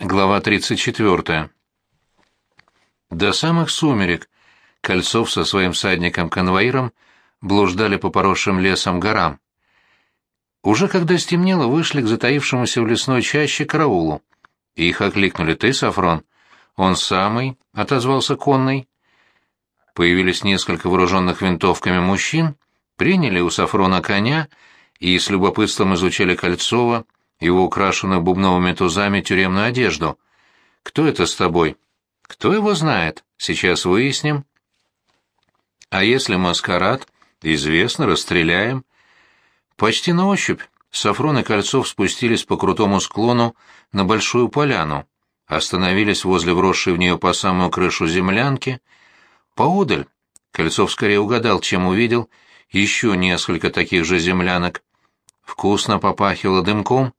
Глава 34. До самых сумерек Кольцов со своим садником-конвоиром блуждали по поросшим лесом горам. Уже когда стемнело, вышли к затаившемуся в лесной чаще караулу. Их окликнули «Ты, Сафрон?» «Он самый», — отозвался конный. Появились несколько вооруженных винтовками мужчин, приняли у Сафрона коня и с любопытством изучали Кольцова, его украшенную бубновыми тузами тюремную одежду. «Кто это с тобой?» «Кто его знает? Сейчас выясним». «А если маскарад?» «Известно, расстреляем». Почти на ощупь Сафрон и Кольцов спустились по крутому склону на большую поляну, остановились возле вросшей в нее по самую крышу землянки. Поодаль Кольцов скорее угадал, чем увидел, еще несколько таких же землянок. Вкусно попахивало дымком,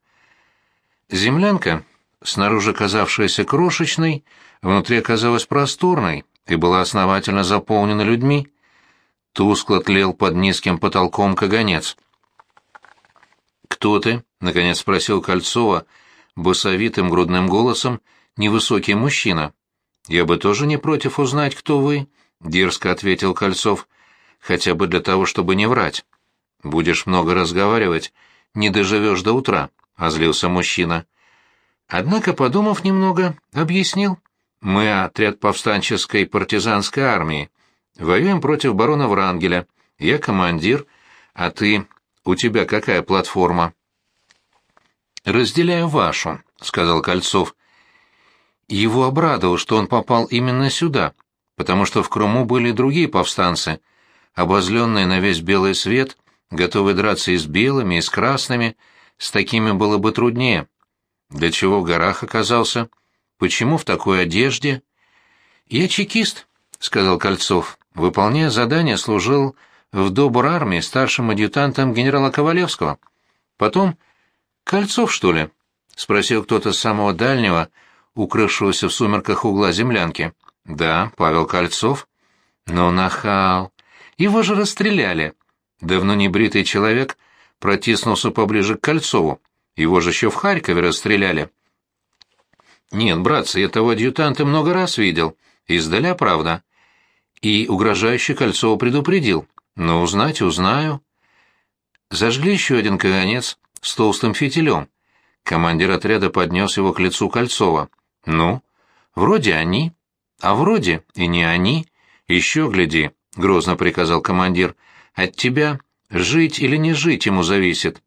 Землянка, снаружи казавшаяся крошечной, внутри оказалась просторной и была основательно заполнена людьми. Тускло тлел под низким потолком каганец. «Кто ты?» — наконец спросил Кольцова, басовитым грудным голосом, невысокий мужчина. «Я бы тоже не против узнать, кто вы», — дерзко ответил Кольцов, — «хотя бы для того, чтобы не врать. Будешь много разговаривать, не доживешь до утра». — озлился мужчина. Однако, подумав немного, объяснил. «Мы отряд повстанческой партизанской армии. Воюем против барона Врангеля. Я командир, а ты... У тебя какая платформа?» «Разделяю вашу», — сказал Кольцов. Его обрадовало, что он попал именно сюда, потому что в Крыму были другие повстанцы, обозленные на весь белый свет, готовые драться и с белыми, и с красными, — с такими было бы труднее. Для чего в горах оказался? Почему в такой одежде? Я чекист, сказал Кольцов. Выполняя задание, служил в добр армии старшим адъютантом генерала Ковалевского. Потом Кольцов, что ли? спросил кто-то с самого дальнего, укрывшегося в сумерках угла землянки. Да, Павел Кольцов. Но нахал. Его же расстреляли. Давно небритый человек протиснулся поближе к Кольцову. Его же еще в Харькове расстреляли. Нет, братцы, я того адъютанта много раз видел. Издаля, правда. И угрожающий Кольцову предупредил. Но узнать узнаю. Зажгли еще один каганец с толстым фитилем. Командир отряда поднес его к лицу Кольцова. «Ну, вроде они, а вроде и не они. Еще гляди», — грозно приказал командир. «От тебя Жить или не жить ему зависит.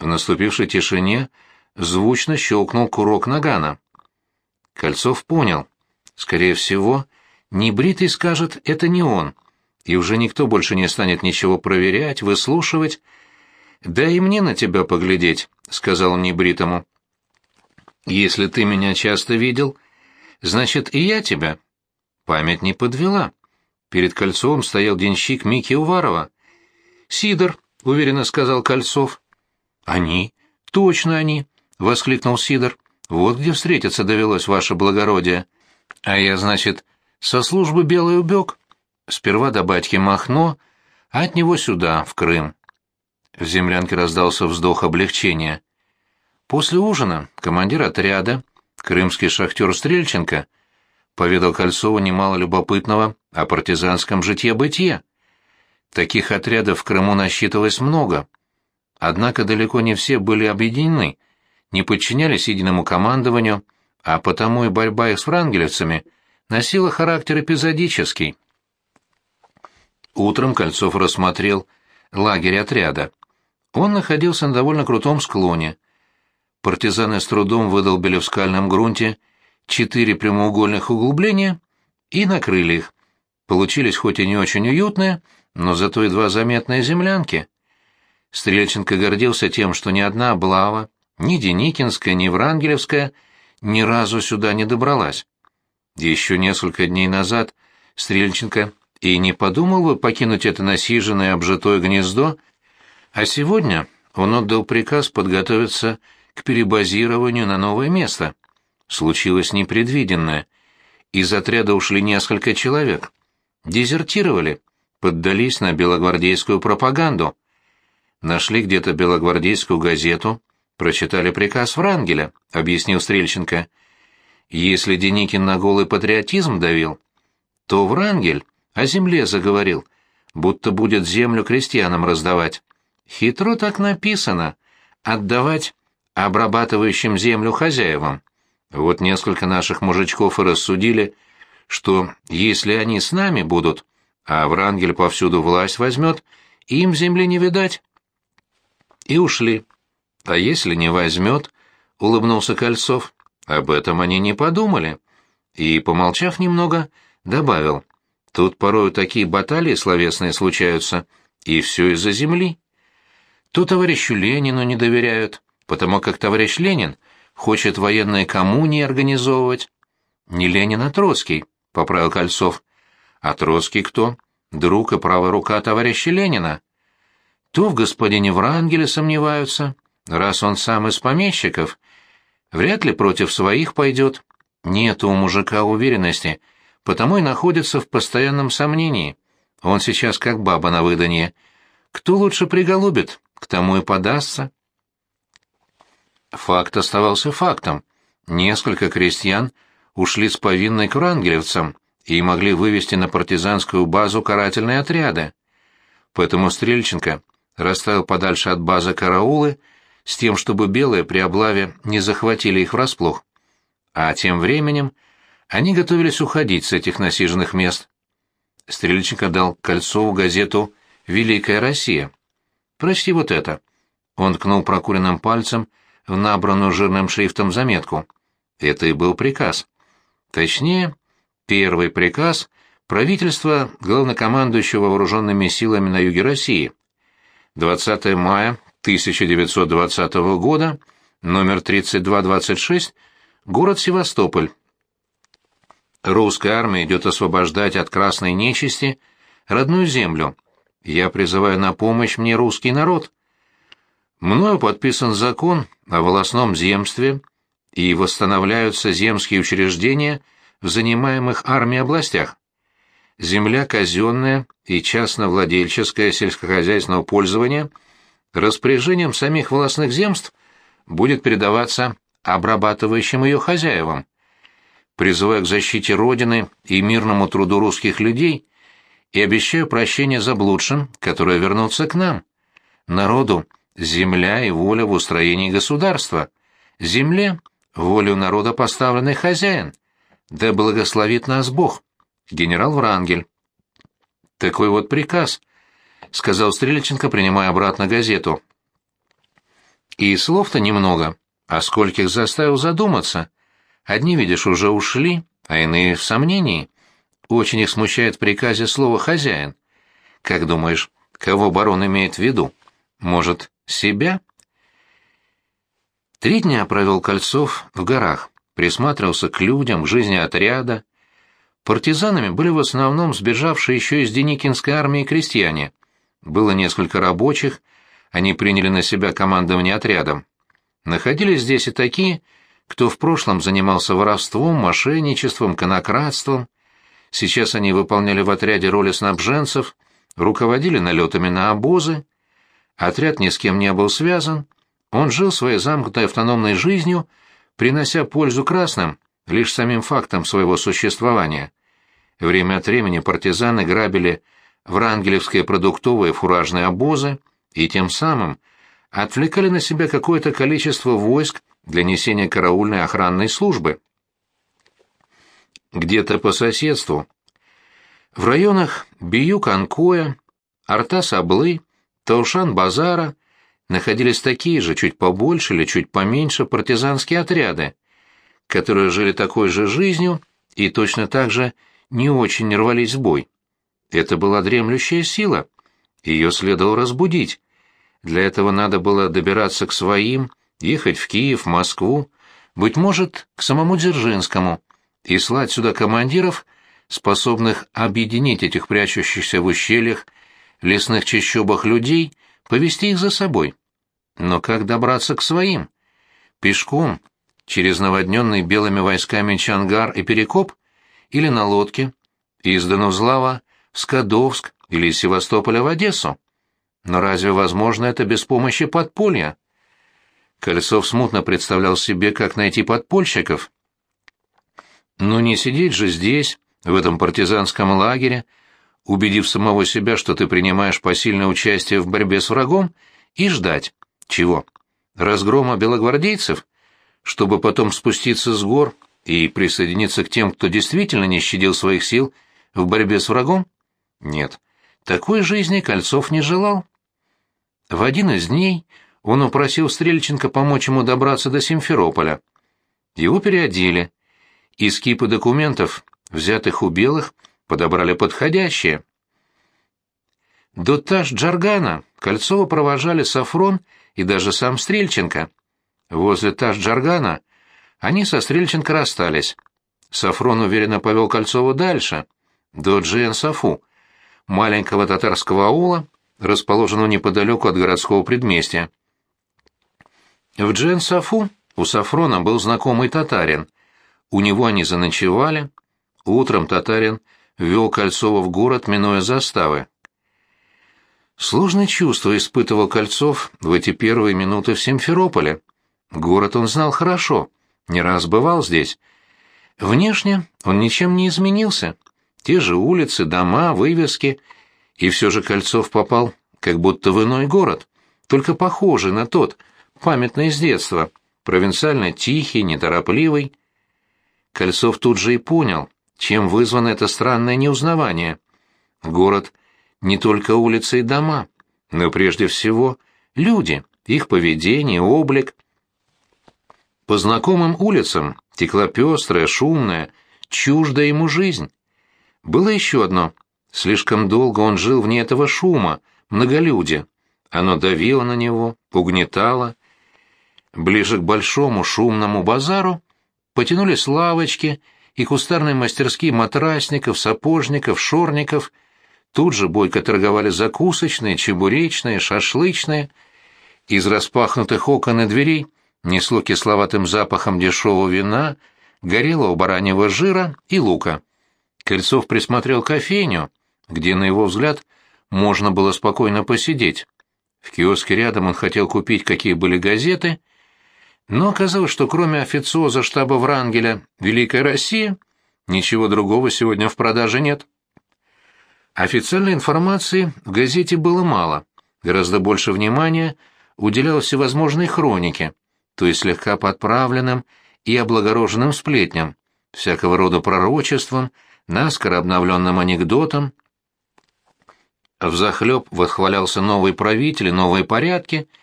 В наступившей тишине звучно щелкнул курок нагана. Кольцов понял. Скорее всего, небритый скажет «это не он», и уже никто больше не станет ничего проверять, выслушивать. «Да и мне на тебя поглядеть», — сказал он небритому. «Если ты меня часто видел, значит, и я тебя». Память не подвела. Перед кольцом стоял денщик Мики Уварова. «Сидор», — уверенно сказал Кольцов. «Они? Точно они!» — воскликнул Сидор. «Вот где встретиться довелось, ваше благородие. А я, значит, со службы белый убег. Сперва до батьки Махно, а от него сюда, в Крым». В землянке раздался вздох облегчения. После ужина командир отряда, крымский шахтер Стрельченко, поведал Кольцову немало любопытного о партизанском житье-бытие. Таких отрядов в Крыму насчитывалось много. Однако далеко не все были объединены, не подчинялись единому командованию, а потому и борьба их с франгелевцами носила характер эпизодический. Утром Кольцов рассмотрел лагерь отряда. Он находился на довольно крутом склоне. Партизаны с трудом выдолбили в скальном грунте четыре прямоугольных углубления и накрыли их. Получились хоть и не очень уютные, но зато едва заметные землянки. Стрельченко гордился тем, что ни одна облава, ни Деникинская, ни Врангелевская ни разу сюда не добралась. Еще несколько дней назад Стрельченко и не подумал бы покинуть это насиженное обжитое гнездо, а сегодня он отдал приказ подготовиться к перебазированию на новое место. Случилось непредвиденное. Из отряда ушли несколько человек. Дезертировали, поддались на белогвардейскую пропаганду. Нашли где-то белогвардейскую газету, прочитали приказ Врангеля», — объяснил Стрельченко. «Если Деникин на голый патриотизм давил, то Врангель о земле заговорил, будто будет землю крестьянам раздавать. Хитро так написано — отдавать обрабатывающим землю хозяевам. Вот несколько наших мужичков и рассудили, что если они с нами будут, а Врангель повсюду власть возьмет, им земли не видать. И ушли. А если не возьмет, — улыбнулся Кольцов, — об этом они не подумали. И, помолчав немного, добавил, тут порою такие баталии словесные случаются, и все из-за земли. То товарищу Ленину не доверяют, потому как товарищ Ленин хочет военные коммунии организовывать. Не Ленин, а Троцкий, — поправил Кольцов. А кто? Друг и правая рука товарища Ленина. То в господине Врангеле сомневаются, раз он сам из помещиков. Вряд ли против своих пойдет. Нет у мужика уверенности, потому и находится в постоянном сомнении. Он сейчас как баба на выданье. Кто лучше приголубит, к тому и подастся. Факт оставался фактом. Несколько крестьян ушли с повинной к врангелевцам и могли вывести на партизанскую базу карательные отряды. Поэтому Стрельченко расставил подальше от базы караулы с тем, чтобы белые при облаве не захватили их врасплох. А тем временем они готовились уходить с этих насиженных мест. Стрельченко дал Кольцову газету «Великая Россия». «Прочти вот это». Он ткнул прокуренным пальцем в набранную жирным шрифтом заметку. Это и был приказ. Точнее, первый приказ правительства главнокомандующего вооруженными силами на юге России. 20 мая 1920 года, номер 3226, город Севастополь. Русская армия идет освобождать от красной нечисти родную землю. Я призываю на помощь мне русский народ. Мною подписан закон о волосном земстве и восстанавливаются земские учреждения в занимаемых армией областях. Земля казенная и частно-владельческое сельскохозяйственного пользования распоряжением самих волосных земств будет передаваться обрабатывающим ее хозяевам. Призываю к защите Родины и мирному труду русских людей и обещаю прощение заблудшим, которые вернутся к нам. Народу земля и воля в устроении государства. Земле волю народа поставленный хозяин. Да благословит нас Бог. Генерал Врангель. Такой вот приказ, сказал Стрельченко, принимая обратно газету. И слов-то немного, а скольких заставил задуматься. Одни, видишь, уже ушли, а иные в сомнении. Очень их смущает в приказе слово «хозяин». Как думаешь, кого барон имеет в виду? Может, себя? Три дня провел Кольцов в горах, присматривался к людям, к жизни отряда. Партизанами были в основном сбежавшие еще из Деникинской армии крестьяне. Было несколько рабочих, они приняли на себя командование отрядом. Находились здесь и такие, кто в прошлом занимался воровством, мошенничеством, конократством. Сейчас они выполняли в отряде роли снабженцев, руководили налетами на обозы. Отряд ни с кем не был связан, он жил своей замкнутой автономной жизнью, принося пользу красным лишь самим фактом своего существования. Время от времени партизаны грабили врангелевские продуктовые фуражные обозы и тем самым отвлекали на себя какое-то количество войск для несения караульной охранной службы. Где-то по соседству, в районах Бию-Канкоя, Арта-Саблы, Таушан-Базара находились такие же, чуть побольше или чуть поменьше партизанские отряды, которые жили такой же жизнью и точно так же не очень рвались в бой. Это была дремлющая сила, ее следовало разбудить. Для этого надо было добираться к своим, ехать в Киев, Москву, быть может, к самому Дзержинскому, и слать сюда командиров, способных объединить этих прячущихся в ущельях, лесных чащобах людей, повести их за собой. Но как добраться к своим? Пешком, через наводненный белыми войсками Чангар и Перекоп, или на лодке, из Донузлава в Скадовск или из Севастополя в Одессу? Но разве возможно это без помощи подполья? Кольцов смутно представлял себе, как найти подпольщиков. Но не сидеть же здесь, в этом партизанском лагере, убедив самого себя, что ты принимаешь посильное участие в борьбе с врагом, и ждать. Чего? Разгрома белогвардейцев? Чтобы потом спуститься с гор и присоединиться к тем, кто действительно не щадил своих сил в борьбе с врагом? Нет, такой жизни Кольцов не желал. В один из дней он упросил Стрельченко помочь ему добраться до Симферополя. Его переодели. Из кипы документов, взятых у белых, подобрали подходящие. До Таш-Джаргана Кольцова провожали Сафрон и даже сам Стрельченко. Возле Таш-Джаргана они со Стрельченко расстались. Сафрон уверенно повел Кольцова дальше, до Джиэн-Сафу, маленького татарского аула, расположенного неподалеку от городского предместья. В Джен-Сафу у Сафрона был знакомый татарин. У него они заночевали. Утром татарин вел Кольцова в город, минуя заставы. Сложное чувство испытывал Кольцов в эти первые минуты в Симферополе. Город он знал хорошо, не раз бывал здесь. Внешне он ничем не изменился. Те же улицы, дома, вывески. И все же Кольцов попал как будто в иной город, только похожий на тот — памятный с детства, провинциально тихий, неторопливый. Кольцов тут же и понял, чем вызвано это странное неузнавание. Город не только улицы и дома, но прежде всего люди, их поведение, облик. По знакомым улицам текла пестрая, шумная, чуждая ему жизнь. Было еще одно. Слишком долго он жил вне этого шума, многолюдия. Оно давило на него, угнетало, Ближе к большому шумному базару потянулись лавочки и кустарные мастерские матрасников, сапожников, шорников. Тут же бойко торговали закусочные, чебуречные, шашлычные. Из распахнутых окон и дверей несло кисловатым запахом дешевого вина, горелого бараньего жира и лука. Кольцов присмотрел кофейню, где, на его взгляд, можно было спокойно посидеть. В киоске рядом он хотел купить, какие были газеты — но оказалось, что кроме официоза штаба Врангеля «Великая Россия» ничего другого сегодня в продаже нет. Официальной информации в газете было мало, гораздо больше внимания уделялось всевозможной хронике, то есть слегка подправленным и облагороженным сплетням, всякого рода пророчеством, наскоро обновленным анекдотом. Взахлеб восхвалялся новый правитель и новые порядки —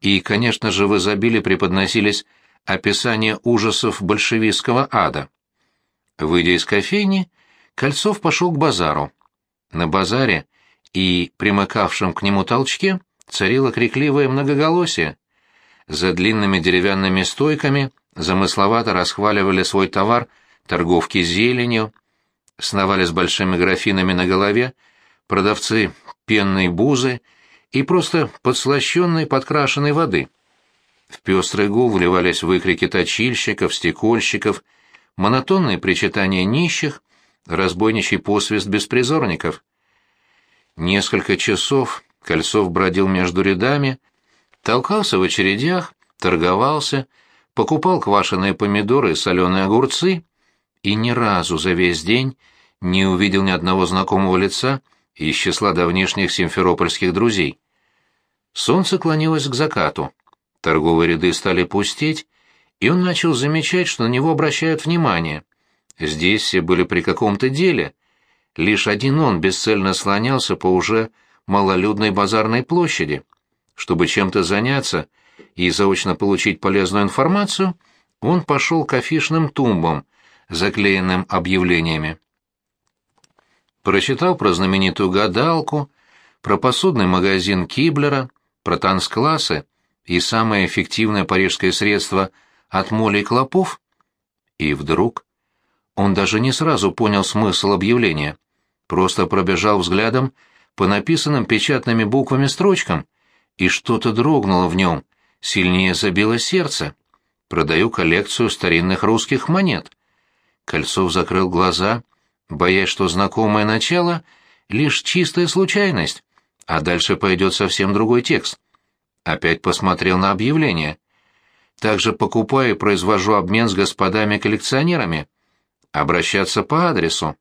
и, конечно же, в изобилии преподносились описания ужасов большевистского ада. Выйдя из кофейни, Кольцов пошел к базару. На базаре и примыкавшем к нему толчке царило крикливое многоголосие. За длинными деревянными стойками замысловато расхваливали свой товар торговки зеленью, сновали с большими графинами на голове продавцы пенной бузы и просто подслащенной подкрашенной воды. В пестрый гул вливались выкрики точильщиков, стекольщиков, монотонные причитания нищих, разбойничий посвист беспризорников. Несколько часов Кольцов бродил между рядами, толкался в очередях, торговался, покупал квашеные помидоры и соленые огурцы и ни разу за весь день не увидел ни одного знакомого лица из числа давнишних симферопольских друзей. Солнце клонилось к закату. Торговые ряды стали пустеть, и он начал замечать, что на него обращают внимание. Здесь все были при каком-то деле. Лишь один он бесцельно слонялся по уже малолюдной базарной площади. Чтобы чем-то заняться и заочно получить полезную информацию, он пошел к афишным тумбам, заклеенным объявлениями. Прочитал про знаменитую гадалку, про посудный магазин Киблера, про танцклассы и самое эффективное парижское средство от моли и клопов? И вдруг он даже не сразу понял смысл объявления, просто пробежал взглядом по написанным печатными буквами строчкам, и что-то дрогнуло в нем, сильнее забило сердце. Продаю коллекцию старинных русских монет. Кольцов закрыл глаза, боясь, что знакомое начало — лишь чистая случайность, а дальше пойдет совсем другой текст. Опять посмотрел на объявление. также покупаю и произвожу обмен с господами-коллекционерами. Обращаться по адресу.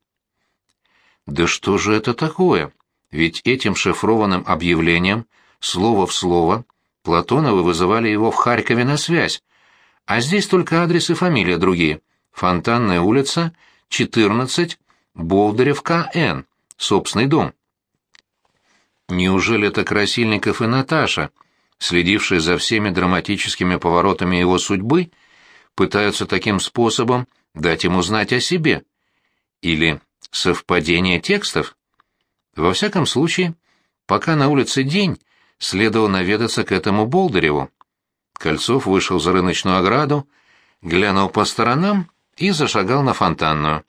Да что же это такое? Ведь этим шифрованным объявлением, слово в слово, Платоновы вызывали его в Харькове на связь, а здесь только адрес и фамилия другие. Фонтанная улица, 14, Болдырев К.Н., собственный дом. Неужели это Красильников и Наташа, следившие за всеми драматическими поворотами его судьбы, пытаются таким способом дать ему знать о себе? Или совпадение текстов? Во всяком случае, пока на улице день, следовало наведаться к этому Болдыреву. Кольцов вышел за рыночную ограду, глянул по сторонам и зашагал на фонтанную.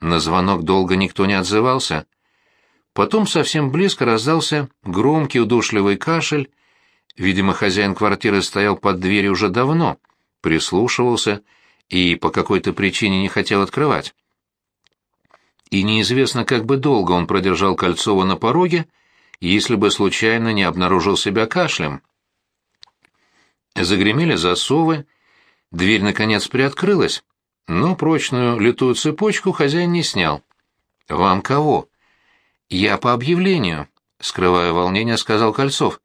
На звонок долго никто не отзывался. Потом совсем близко раздался громкий удушливый кашель. Видимо, хозяин квартиры стоял под дверью уже давно, прислушивался и по какой-то причине не хотел открывать. И неизвестно, как бы долго он продержал Кольцова на пороге, если бы случайно не обнаружил себя кашлем. Загремели засовы, дверь наконец приоткрылась, но прочную литую цепочку хозяин не снял. «Вам кого?» «Я по объявлению», — скрывая волнение, сказал Кольцов.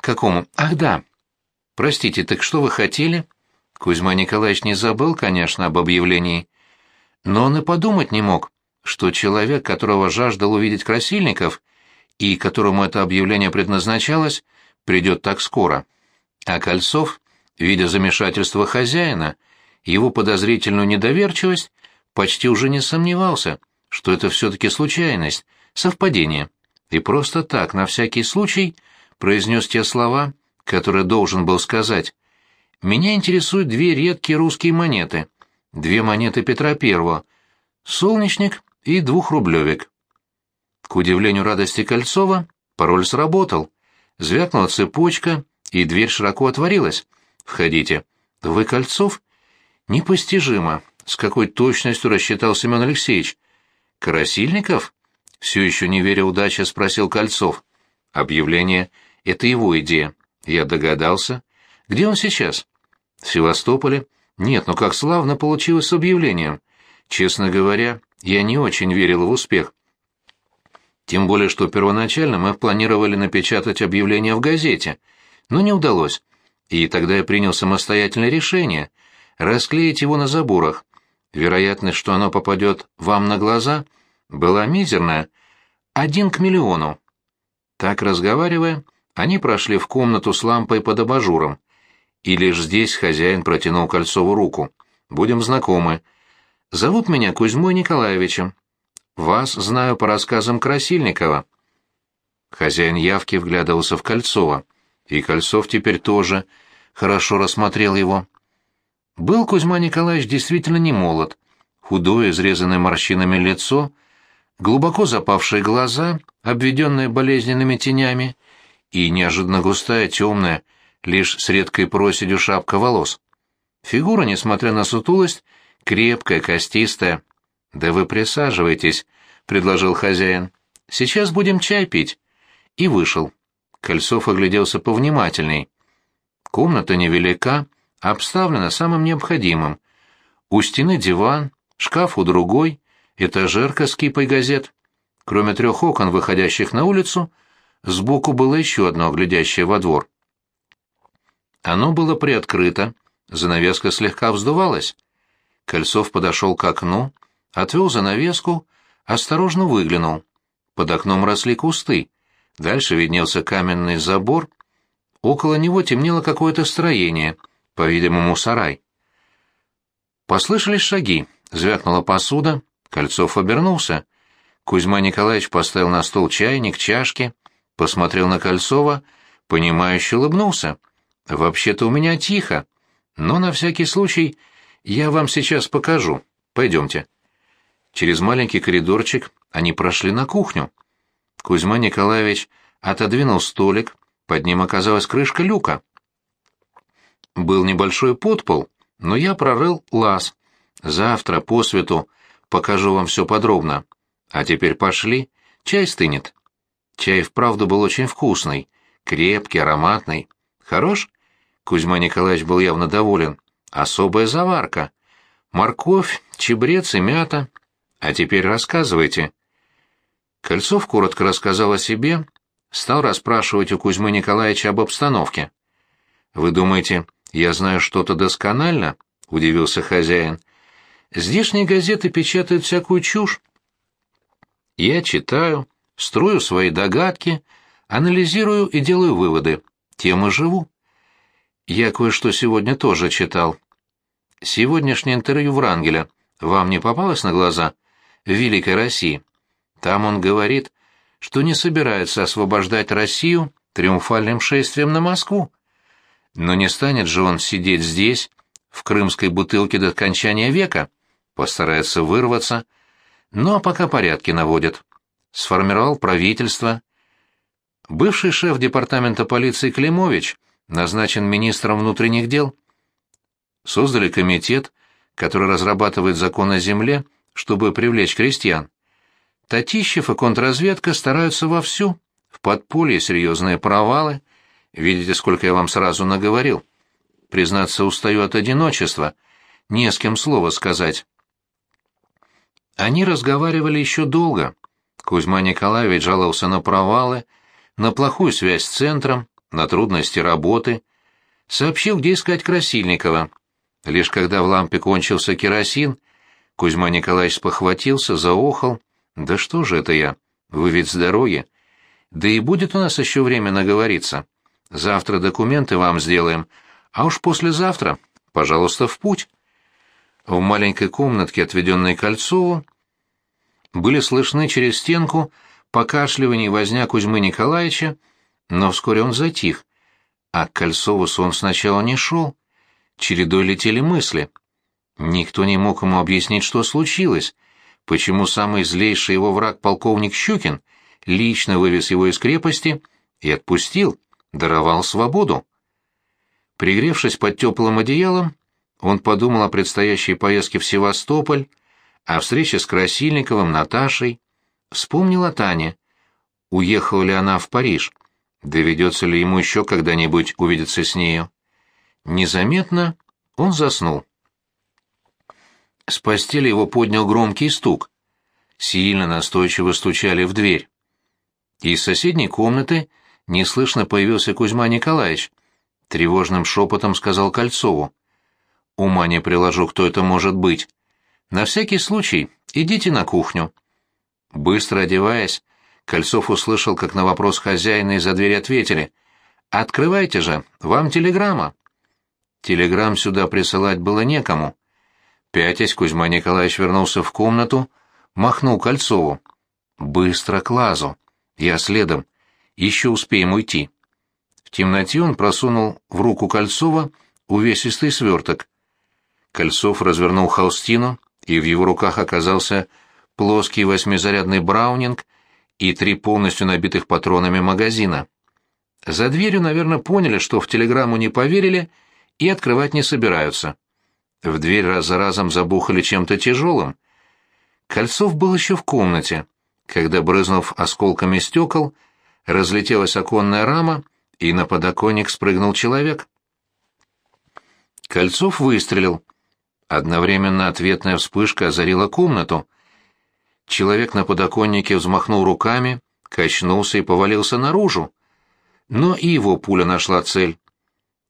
«Какому? Ах, да. Простите, так что вы хотели?» Кузьма Николаевич не забыл, конечно, об объявлении. Но он и подумать не мог, что человек, которого жаждал увидеть Красильников, и которому это объявление предназначалось, придет так скоро. А Кольцов, видя замешательство хозяина, его подозрительную недоверчивость, почти уже не сомневался, что это все-таки случайность, совпадение, и просто так, на всякий случай, произнес те слова, которые должен был сказать. «Меня интересуют две редкие русские монеты, две монеты Петра Первого, солнечник и двухрублевик». К удивлению радости Кольцова, пароль сработал. Звякнула цепочка, и дверь широко отворилась. «Входите». «Вы Кольцов?» «Непостижимо. С какой точностью рассчитал Семен Алексеевич?» «Карасильников?» Все еще не веря удаче, спросил Кольцов. «Объявление — это его идея. Я догадался. Где он сейчас?» «В Севастополе?» «Нет, ну как славно получилось с объявлением. Честно говоря, я не очень верил в успех. Тем более, что первоначально мы планировали напечатать объявление в газете, но не удалось. И тогда я принял самостоятельное решение — расклеить его на заборах. Вероятность, что оно попадет вам на глаза, была мизерная — один к миллиону. Так разговаривая, они прошли в комнату с лампой под абажуром. И лишь здесь хозяин протянул Кольцову руку. «Будем знакомы. Зовут меня Кузьмой Николаевичем. Вас знаю по рассказам Красильникова». Хозяин явки вглядывался в Кольцова, и Кольцов теперь тоже хорошо рассмотрел его. Был Кузьма Николаевич действительно не молод. Худое, изрезанное морщинами лицо, глубоко запавшие глаза, обведенные болезненными тенями, и неожиданно густая, темная, лишь с редкой проседью шапка волос. Фигура, несмотря на сутулость, крепкая, костистая, «Да вы присаживайтесь», — предложил хозяин. «Сейчас будем чай пить». И вышел. Кольцов огляделся повнимательней. Комната невелика, обставлена самым необходимым. У стены диван, шкаф у другой, этажерка с кипой газет. Кроме трех окон, выходящих на улицу, сбоку было еще одно, глядящее во двор. Оно было приоткрыто, занавеска слегка вздувалась. Кольцов подошел к окну, отвел занавеску, осторожно выглянул. Под окном росли кусты. Дальше виднелся каменный забор. Около него темнело какое-то строение, по-видимому, сарай. Послышались шаги, звякнула посуда, Кольцов обернулся. Кузьма Николаевич поставил на стол чайник, чашки, посмотрел на Кольцова, понимающе улыбнулся. «Вообще-то у меня тихо, но на всякий случай я вам сейчас покажу. Пойдемте». Через маленький коридорчик они прошли на кухню. Кузьма Николаевич отодвинул столик, под ним оказалась крышка люка. Был небольшой подпол, но я прорыл лаз. Завтра, по свету, покажу вам все подробно. А теперь пошли, чай стынет. Чай вправду был очень вкусный, крепкий, ароматный. Хорош? Кузьма Николаевич был явно доволен. «Особая заварка. Морковь, чебрец и мята. А теперь рассказывайте». Кольцов коротко рассказал о себе, стал расспрашивать у Кузьмы Николаевича об обстановке. «Вы думаете, я знаю что-то досконально?» — удивился хозяин. «Здешние газеты печатают всякую чушь. Я читаю, строю свои догадки, анализирую и делаю выводы. Тем и живу. Я кое-что сегодня тоже читал. Сегодняшнее интервью Врангеля вам не попалось на глаза? В Великой России. Там он говорит, что не собирается освобождать Россию триумфальным шествием на Москву. Но не станет же он сидеть здесь, в крымской бутылке до окончания века, постарается вырваться, ну а пока порядки наводят. Сформировал правительство. Бывший шеф департамента полиции Климович назначен министром внутренних дел. Создали комитет, который разрабатывает закон о земле, чтобы привлечь крестьян. Татищев и контрразведка стараются вовсю. В подполье серьезные провалы. Видите, сколько я вам сразу наговорил. Признаться, устаю от одиночества. Не с кем слова сказать. Они разговаривали еще долго. Кузьма Николаевич жаловался на провалы, на плохую связь с центром, на трудности работы. Сообщил, где искать Красильникова. Лишь когда в лампе кончился керосин, Кузьма Николаевич похватился, заохал, «Да что же это я? Вы ведь с дороги. Да и будет у нас еще время наговориться. Завтра документы вам сделаем, а уж послезавтра, пожалуйста, в путь». В маленькой комнатке, отведенной Кольцову, были слышны через стенку покашливание и возня Кузьмы Николаевича, но вскоре он затих, а к Кольцову сон сначала не шел. Чередой летели мысли. Никто не мог ему объяснить, что случилось — почему самый злейший его враг полковник Щукин лично вывез его из крепости и отпустил, даровал свободу. Пригревшись под теплым одеялом, он подумал о предстоящей поездке в Севастополь, о встрече с Красильниковым, Наташей, вспомнил о Тане. Уехала ли она в Париж? Доведется ли ему еще когда-нибудь увидеться с нею? Незаметно он заснул. С постели его поднял громкий стук. Сильно настойчиво стучали в дверь. Из соседней комнаты неслышно появился Кузьма Николаевич. Тревожным шепотом сказал Кольцову. «Ума не приложу, кто это может быть. На всякий случай идите на кухню». Быстро одеваясь, Кольцов услышал, как на вопрос хозяина из-за двери ответили. «Открывайте же, вам телеграмма». Телеграмм сюда присылать было некому. Пятясь, Кузьма Николаевич вернулся в комнату, махнул Кольцову. «Быстро к лазу. Я следом. Еще успеем уйти». В темноте он просунул в руку Кольцова увесистый сверток. Кольцов развернул холстину, и в его руках оказался плоский восьмизарядный браунинг и три полностью набитых патронами магазина. За дверью, наверное, поняли, что в телеграмму не поверили и открывать не собираются. В дверь раз за разом забухали чем-то тяжелым. Кольцов был еще в комнате, когда, брызнув осколками стекол, разлетелась оконная рама, и на подоконник спрыгнул человек. Кольцов выстрелил. Одновременно ответная вспышка озарила комнату. Человек на подоконнике взмахнул руками, качнулся и повалился наружу. Но и его пуля нашла цель.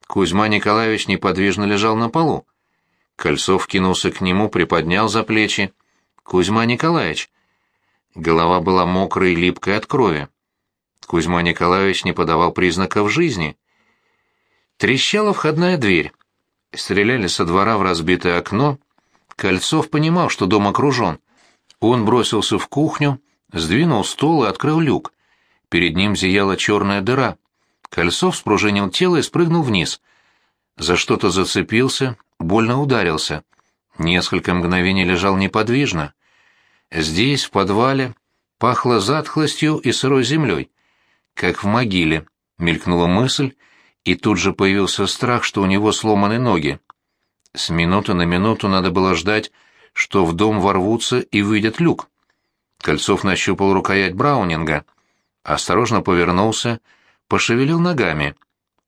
Кузьма Николаевич неподвижно лежал на полу. Кольцов кинулся к нему, приподнял за плечи. «Кузьма Николаевич!» Голова была мокрой и липкой от крови. Кузьма Николаевич не подавал признаков жизни. Трещала входная дверь. Стреляли со двора в разбитое окно. Кольцов понимал, что дом окружен. Он бросился в кухню, сдвинул стол и открыл люк. Перед ним зияла черная дыра. Кольцов спружинил тело и спрыгнул вниз. За что-то зацепился, больно ударился. Несколько мгновений лежал неподвижно. Здесь, в подвале, пахло затхлостью и сырой землей. Как в могиле, мелькнула мысль, и тут же появился страх, что у него сломаны ноги. С минуты на минуту надо было ждать, что в дом ворвутся и выйдет люк. Кольцов нащупал рукоять Браунинга, осторожно повернулся, пошевелил ногами.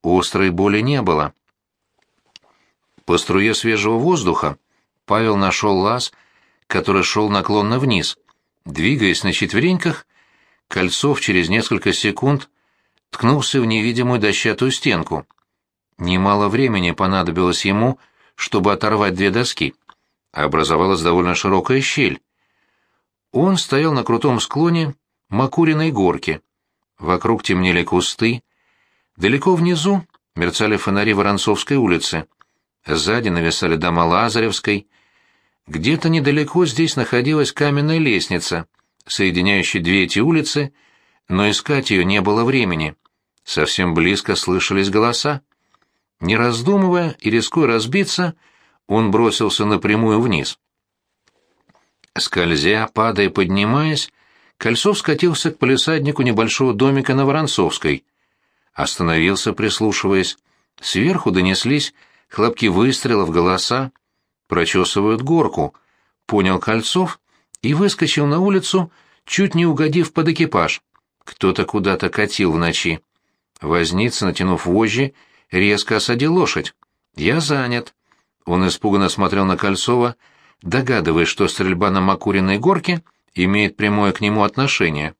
Острой боли не было. По струе свежего воздуха Павел нашел лаз, который шел наклонно вниз. Двигаясь на четвереньках, Кольцов через несколько секунд ткнулся в невидимую дощатую стенку. Немало времени понадобилось ему, чтобы оторвать две доски. Образовалась довольно широкая щель. Он стоял на крутом склоне Макуриной горки. Вокруг темнели кусты. Далеко внизу мерцали фонари Воронцовской улицы. Сзади нависали дома Лазаревской. Где-то недалеко здесь находилась каменная лестница, соединяющая две эти улицы, но искать ее не было времени. Совсем близко слышались голоса. Не раздумывая и рискуя разбиться, он бросился напрямую вниз. Скользя, падая, поднимаясь, Кольцов скатился к полисаднику небольшого домика на Воронцовской. Остановился, прислушиваясь. Сверху донеслись хлопки выстрелов, голоса. Прочесывают горку. Понял Кольцов и выскочил на улицу, чуть не угодив под экипаж. Кто-то куда-то катил в ночи. Возница, натянув вожжи, резко осадил лошадь. «Я занят». Он испуганно смотрел на Кольцова, догадываясь, что стрельба на Макуриной горке имеет прямое к нему отношение.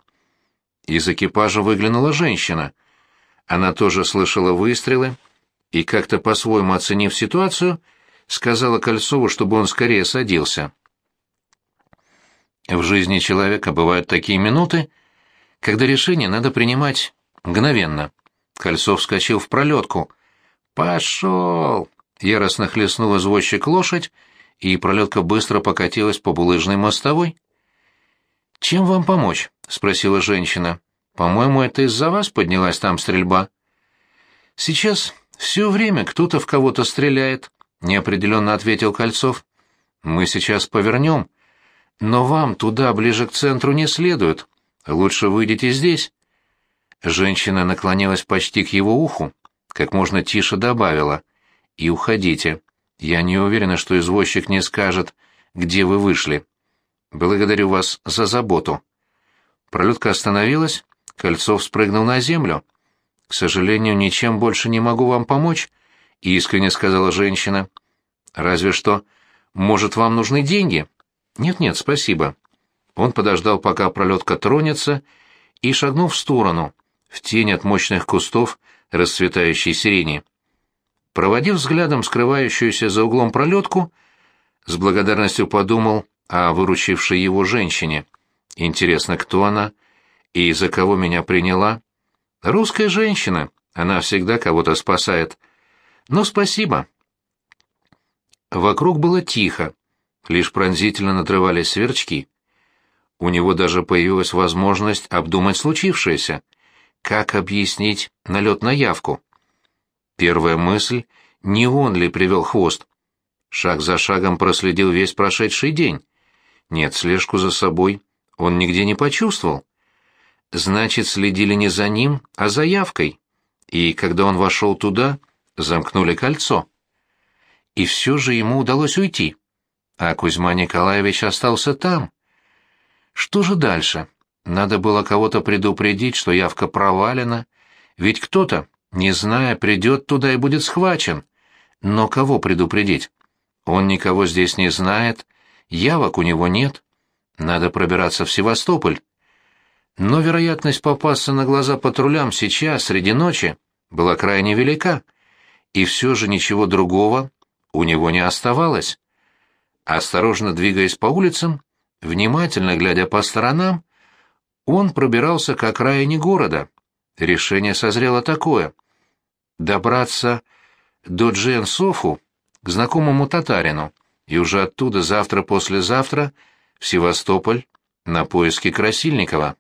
Из экипажа выглянула женщина. Она тоже слышала выстрелы и, как-то по-своему оценив ситуацию, сказала Кольцову, чтобы он скорее садился. В жизни человека бывают такие минуты, когда решение надо принимать мгновенно. Кольцов вскочил в пролетку. «Пошел!» — яростно хлестнул извозчик лошадь, и пролетка быстро покатилась по булыжной мостовой. «Чем вам помочь?» — спросила женщина. «По-моему, это из-за вас поднялась там стрельба». «Сейчас все время кто-то в кого-то стреляет», — неопределенно ответил Кольцов. «Мы сейчас повернем. Но вам туда, ближе к центру, не следует. Лучше выйдите здесь». Женщина наклонилась почти к его уху, как можно тише добавила. «И уходите. Я не уверена, что извозчик не скажет, где вы вышли. Благодарю вас за заботу». Пролетка остановилась, Кольцов спрыгнул на землю. «К сожалению, ничем больше не могу вам помочь», — искренне сказала женщина. «Разве что. Может, вам нужны деньги?» «Нет-нет, спасибо». Он подождал, пока пролетка тронется, и шагнул в сторону, в тень от мощных кустов расцветающей сирени. Проводив взглядом скрывающуюся за углом пролетку, с благодарностью подумал о выручившей его женщине. Интересно, кто она и за кого меня приняла? Русская женщина, она всегда кого-то спасает. Но спасибо. Вокруг было тихо, лишь пронзительно надрывались сверчки. У него даже появилась возможность обдумать случившееся. Как объяснить налет на явку? Первая мысль — не он ли привел хвост? Шаг за шагом проследил весь прошедший день. Нет, слежку за собой он нигде не почувствовал. Значит, следили не за ним, а за явкой. И когда он вошел туда, замкнули кольцо. И все же ему удалось уйти. А Кузьма Николаевич остался там. Что же дальше? Надо было кого-то предупредить, что явка провалена, ведь кто-то, не зная, придет туда и будет схвачен. Но кого предупредить? Он никого здесь не знает, явок у него нет. Надо пробираться в Севастополь. Но вероятность попасться на глаза патрулям сейчас, среди ночи, была крайне велика, и все же ничего другого у него не оставалось. Осторожно двигаясь по улицам, внимательно глядя по сторонам, он пробирался к окраине города. Решение созрело такое — добраться до Джен-Софу к знакомому татарину, и уже оттуда завтра-послезавтра в Севастополь на поиски Красильникова.